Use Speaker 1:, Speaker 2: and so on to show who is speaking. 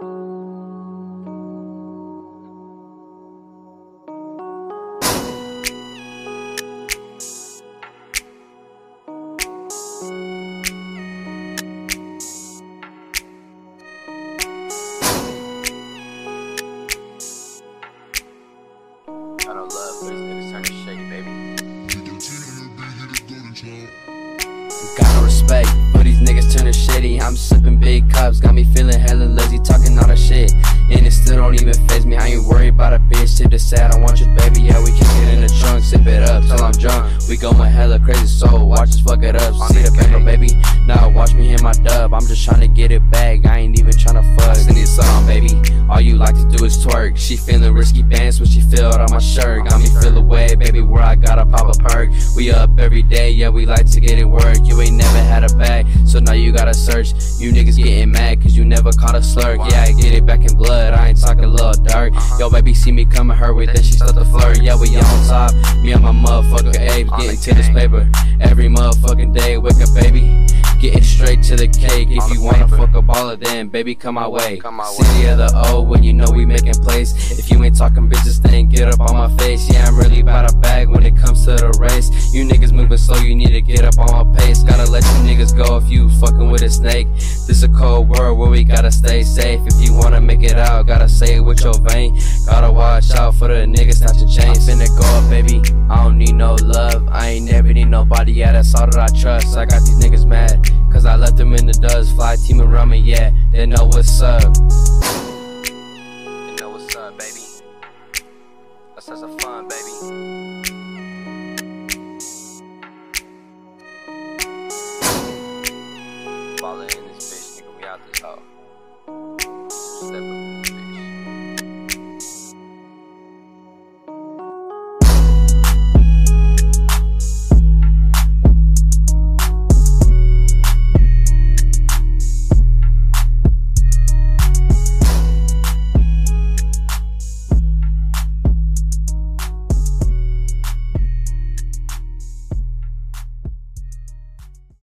Speaker 1: I don't love, but these niggas turn to shake, baby.
Speaker 2: Got no respect for these niggas turning shitty. I'm sipping big cups, got me feeling hella lazy, don't even phase me. I ain't worried about a bitch. Tip the sad, I want your baby. Yeah, we kick it in the trunk, sip it up till I'm drunk. We going hella crazy, so watch us fuck it up. See the paper, baby. Now watch me hit my dub. I'm just trying to get it back. I ain't even trying to fuck. Send this song, baby. All you like to do is twerk. She feeling risky bands when she filled on my shirt. Got me feel away, baby, where I gotta pop a perk. We up every day, yeah, we like to get it work. You ain't never had a bag, so now you gotta search. You niggas getting mad cause you never caught a slurk. Yeah, I get it back in blood, I ain't talking Yo, baby, see me coming her way, then she start to flirt. Yeah, we on top, me and my motherfucker Abe, getting to this paper. Every motherfucking day, wake up, baby. Getting straight to the cake. If you wanna fuck a baller, then baby, come my way.
Speaker 1: Come my way.
Speaker 2: City of the O, when you know we making plays. If you ain't talking bitches, then get up on my face. Yeah, I'm really about a bag when it comes to the race. You niggas moving slow, you need to get up on my pace. Gotta let you niggas go if you fucking with a snake. This a cold world where we gotta stay safe. If you wanna make it out, gotta say it with your vein. Gotta watch out for the niggas snatching chains. Finna go up, baby. I don't need no love. I ain't never need nobody. Yeah, that's all that I trust. I got these niggas mad. Cause I left them in the dust. Fly team around me, yeah. They know what's up. step of the